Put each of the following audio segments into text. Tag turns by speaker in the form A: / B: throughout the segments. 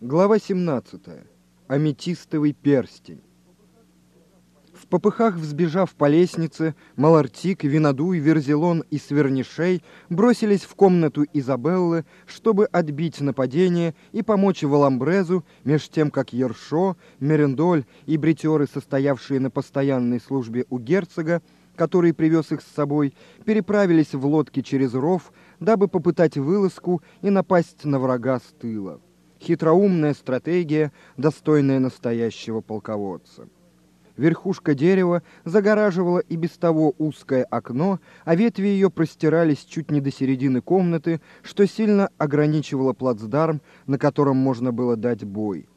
A: Глава 17. Аметистовый перстень. В попыхах взбежав по лестнице, Малартик, Винодуй, Верзелон и Свернишей бросились в комнату Изабеллы, чтобы отбить нападение и помочь Валамбрезу, меж тем как Ершо, Мерендоль и бритеры, состоявшие на постоянной службе у герцога, который привез их с собой, переправились в лодке через ров, дабы попытать вылазку и напасть на врага с тыла. Хитроумная стратегия, достойная настоящего полководца. Верхушка дерева загораживала и без того узкое окно, а ветви ее простирались чуть не до середины комнаты, что сильно ограничивало плацдарм, на котором можно было дать бой.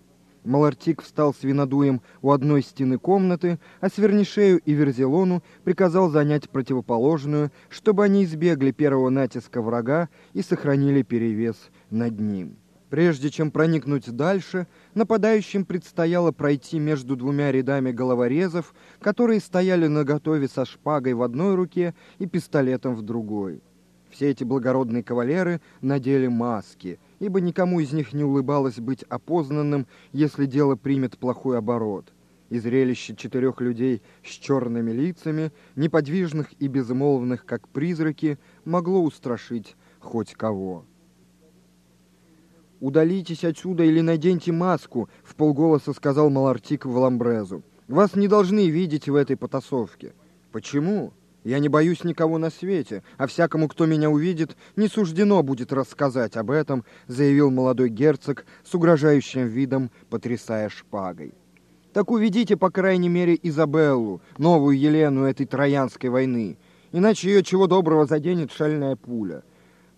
A: Малартик встал с винодуем у одной стены комнаты, а Свернишею и Верзелону приказал занять противоположную, чтобы они избегли первого натиска врага и сохранили перевес над ним. Прежде чем проникнуть дальше, нападающим предстояло пройти между двумя рядами головорезов, которые стояли наготове со шпагой в одной руке и пистолетом в другой. Все эти благородные кавалеры надели маски, ибо никому из них не улыбалось быть опознанным, если дело примет плохой оборот. И зрелище четырех людей с черными лицами, неподвижных и безмолвных, как призраки, могло устрашить хоть кого. «Удалитесь отсюда или наденьте маску», — в полголоса сказал Малартик в Ламбрезу. «Вас не должны видеть в этой потасовке». «Почему?» «Я не боюсь никого на свете, а всякому, кто меня увидит, не суждено будет рассказать об этом», — заявил молодой герцог с угрожающим видом, потрясая шпагой. «Так уведите, по крайней мере, Изабеллу, новую Елену этой Троянской войны, иначе ее чего доброго заденет шальная пуля».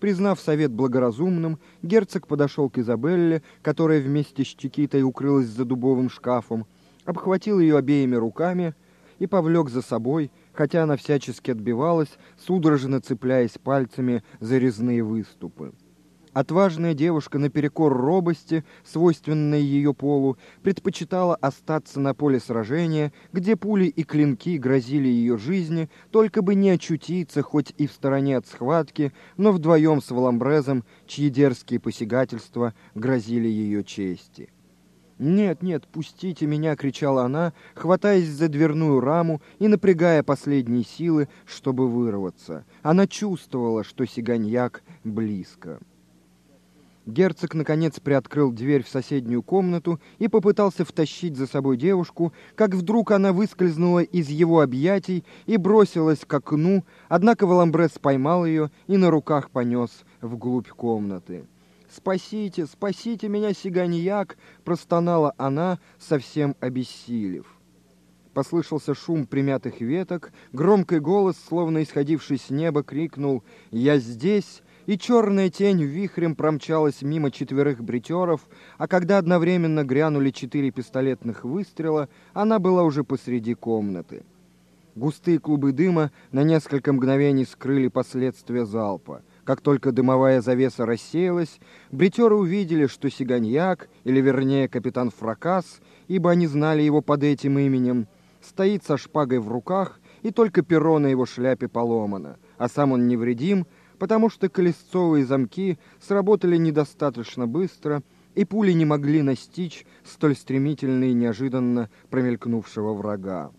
A: Признав совет благоразумным, герцог подошел к Изабелле, которая вместе с Чикитой укрылась за дубовым шкафом, обхватил ее обеими руками и повлек за собой, хотя она всячески отбивалась, судорожно цепляясь пальцами за резные выступы. Отважная девушка наперекор робости, свойственной ее полу, предпочитала остаться на поле сражения, где пули и клинки грозили ее жизни, только бы не очутиться хоть и в стороне от схватки, но вдвоем с Валамбрезом, чьи дерзкие посягательства грозили ее чести. «Нет, нет, пустите меня!» — кричала она, хватаясь за дверную раму и напрягая последние силы, чтобы вырваться. Она чувствовала, что сиганьяк близко. Герцог, наконец, приоткрыл дверь в соседнюю комнату и попытался втащить за собой девушку, как вдруг она выскользнула из его объятий и бросилась к окну, однако Валамбрес поймал ее и на руках понес вглубь комнаты. «Спасите, спасите меня, сиганьяк!» — простонала она, совсем обессилев. Послышался шум примятых веток, громкий голос, словно исходивший с неба, крикнул «Я здесь!» И черная тень вихрем промчалась мимо четверых бритеров, а когда одновременно грянули четыре пистолетных выстрела, она была уже посреди комнаты. Густые клубы дыма на несколько мгновений скрыли последствия залпа. Как только дымовая завеса рассеялась, бритеры увидели, что Сиганьяк, или вернее капитан Фракас, ибо они знали его под этим именем, стоит со шпагой в руках, и только перо на его шляпе поломано, а сам он невредим, потому что колесцовые замки сработали недостаточно быстро, и пули не могли настичь столь стремительно и неожиданно промелькнувшего врага.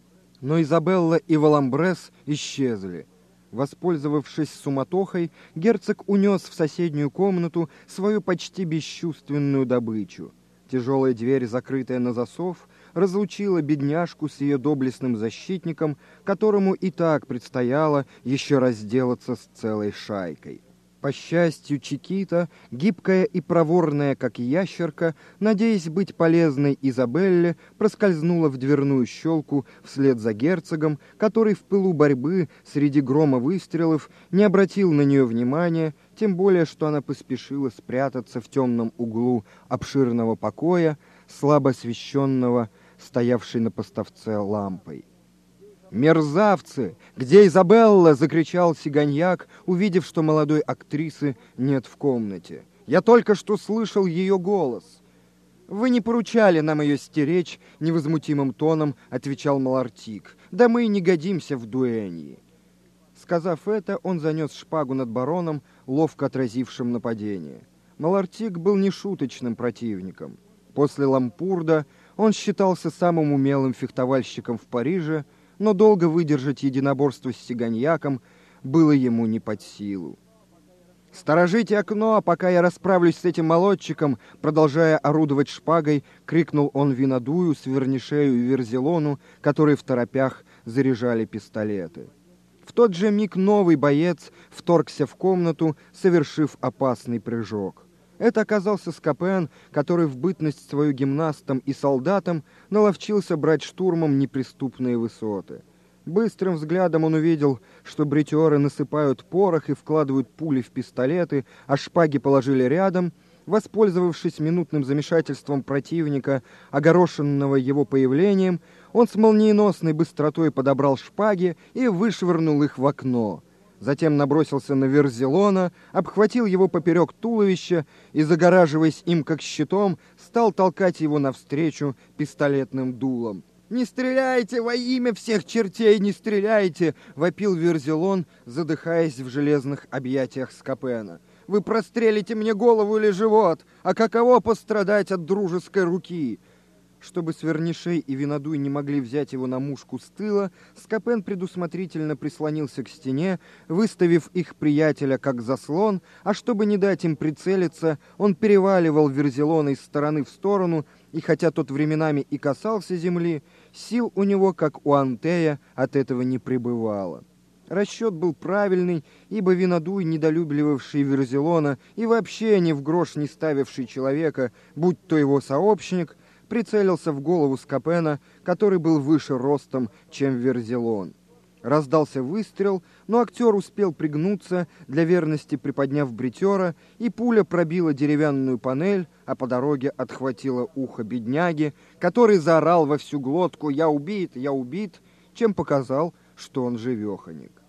A: Но Изабелла и Валамбрес исчезли. Воспользовавшись суматохой, герцог унес в соседнюю комнату свою почти бесчувственную добычу. Тяжелая дверь, закрытая на засов, разлучила бедняжку с ее доблестным защитником, которому и так предстояло еще разделаться с целой шайкой. По счастью, Чикита, гибкая и проворная, как ящерка, надеясь быть полезной Изабелле, проскользнула в дверную щелку вслед за герцогом, который в пылу борьбы среди грома выстрелов не обратил на нее внимания, тем более, что она поспешила спрятаться в темном углу обширного покоя, слабо освещенного стоявшей на поставце лампой. «Мерзавцы! Где Изабелла?» — закричал Сиганьяк, увидев, что молодой актрисы нет в комнате. «Я только что слышал ее голос». «Вы не поручали нам ее стеречь», — невозмутимым тоном отвечал Малартик. «Да мы и не годимся в дуэньи». Сказав это, он занес шпагу над бароном, ловко отразившим нападение. Малартик был нешуточным противником — После Лампурда он считался самым умелым фехтовальщиком в Париже, но долго выдержать единоборство с сиганьяком было ему не под силу. «Сторожите окно, пока я расправлюсь с этим молодчиком!» Продолжая орудовать шпагой, крикнул он винодую, Свернишею и Верзелону, которые в торопях заряжали пистолеты. В тот же миг новый боец вторгся в комнату, совершив опасный прыжок. Это оказался Скопен, который в бытность свою гимнастом и солдатом наловчился брать штурмом неприступные высоты. Быстрым взглядом он увидел, что бритеры насыпают порох и вкладывают пули в пистолеты, а шпаги положили рядом. Воспользовавшись минутным замешательством противника, огорошенного его появлением, он с молниеносной быстротой подобрал шпаги и вышвырнул их в окно. Затем набросился на Верзелона, обхватил его поперек туловища и, загораживаясь им как щитом, стал толкать его навстречу пистолетным дулом. «Не стреляйте! Во имя всех чертей не стреляйте!» — вопил Верзелон, задыхаясь в железных объятиях Скопена. «Вы прострелите мне голову или живот! А каково пострадать от дружеской руки?» Чтобы Свернишей и Винодуй не могли взять его на мушку с тыла, Скопен предусмотрительно прислонился к стене, выставив их приятеля как заслон, а чтобы не дать им прицелиться, он переваливал Верзелона из стороны в сторону, и хотя тот временами и касался земли, сил у него, как у Антея, от этого не пребывало. Расчет был правильный, ибо Винодуй, недолюбливавший Верзелона и вообще ни в грош не ставивший человека, будь то его сообщник, прицелился в голову Скопена, который был выше ростом, чем Верзелон. Раздался выстрел, но актер успел пригнуться, для верности приподняв бритера, и пуля пробила деревянную панель, а по дороге отхватила ухо бедняги, который заорал во всю глотку «Я убит! Я убит!», чем показал, что он живеханик.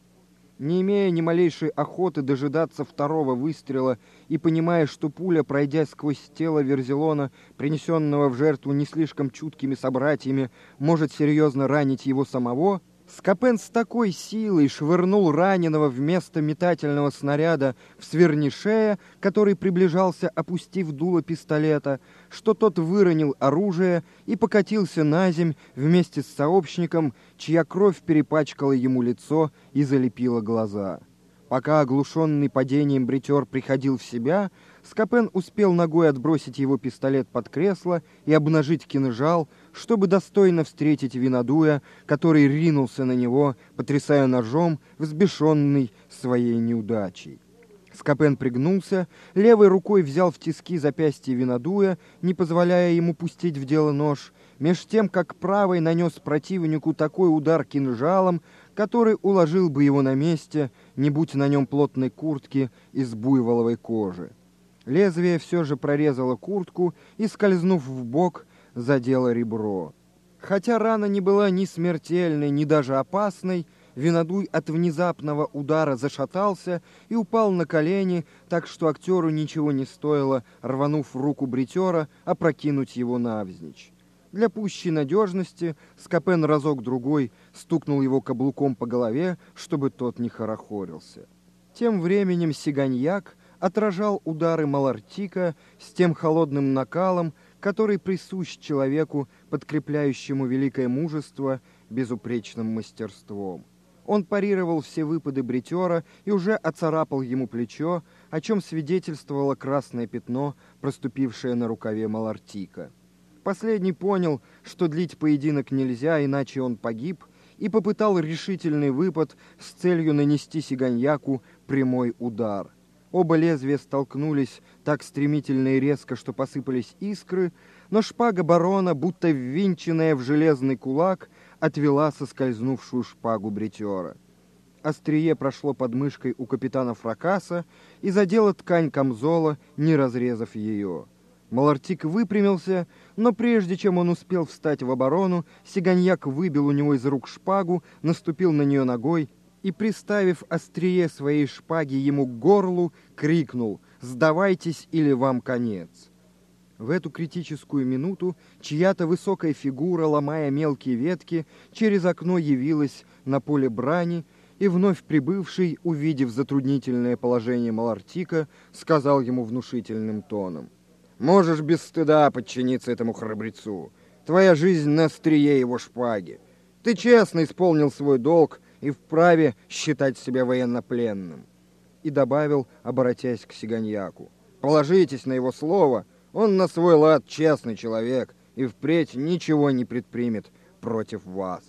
A: Не имея ни малейшей охоты дожидаться второго выстрела и понимая, что пуля, пройдя сквозь тело Верзелона, принесенного в жертву не слишком чуткими собратьями, может серьезно ранить его самого, Скопен с такой силой швырнул раненого вместо метательного снаряда в свернишея, который приближался, опустив дуло пистолета, что тот выронил оружие и покатился на земь вместе с сообщником, чья кровь перепачкала ему лицо и залепила глаза. Пока оглушенный падением бритер приходил в себя, Скопен успел ногой отбросить его пистолет под кресло и обнажить кинжал, чтобы достойно встретить винодуя, который ринулся на него, потрясая ножом, взбешенный своей неудачей. Скопен пригнулся, левой рукой взял в тиски запястье винодуя, не позволяя ему пустить в дело нож, меж тем, как правой нанес противнику такой удар кинжалом, который уложил бы его на месте, не будь на нем плотной куртки из буйволовой кожи. Лезвие все же прорезало куртку и, скользнув в бок, задело ребро. Хотя рана не была ни смертельной, ни даже опасной, Винодуй от внезапного удара зашатался и упал на колени, так что актеру ничего не стоило, рванув руку бритера, опрокинуть его навзничь. Для пущей надежности Скопен разок-другой стукнул его каблуком по голове, чтобы тот не хорохорился. Тем временем Сиганьяк отражал удары Малартика с тем холодным накалом, который присущ человеку, подкрепляющему великое мужество безупречным мастерством. Он парировал все выпады бритера и уже оцарапал ему плечо, о чем свидетельствовало красное пятно, проступившее на рукаве Малартика. Последний понял, что длить поединок нельзя, иначе он погиб, и попытал решительный выпад с целью нанести Сиганьяку прямой удар. Оба лезвия столкнулись так стремительно и резко, что посыпались искры, но шпага барона, будто ввинченная в железный кулак, отвела соскользнувшую шпагу бритера. Острие прошло под мышкой у капитана Фракаса и задело ткань камзола, не разрезав ее. Малартик выпрямился, но прежде чем он успел встать в оборону, Сиганьяк выбил у него из рук шпагу, наступил на нее ногой и, приставив острие своей шпаги ему к горлу, крикнул «Сдавайтесь или вам конец!». В эту критическую минуту чья-то высокая фигура, ломая мелкие ветки, через окно явилась на поле брани, и вновь прибывший, увидев затруднительное положение Малартика, сказал ему внушительным тоном Можешь без стыда подчиниться этому храбрецу. Твоя жизнь на острие его шпаги. Ты честно исполнил свой долг и вправе считать себя военнопленным. И добавил, обратясь к Сиганьяку. Положитесь на его слово, он на свой лад честный человек и впредь ничего не предпримет против вас.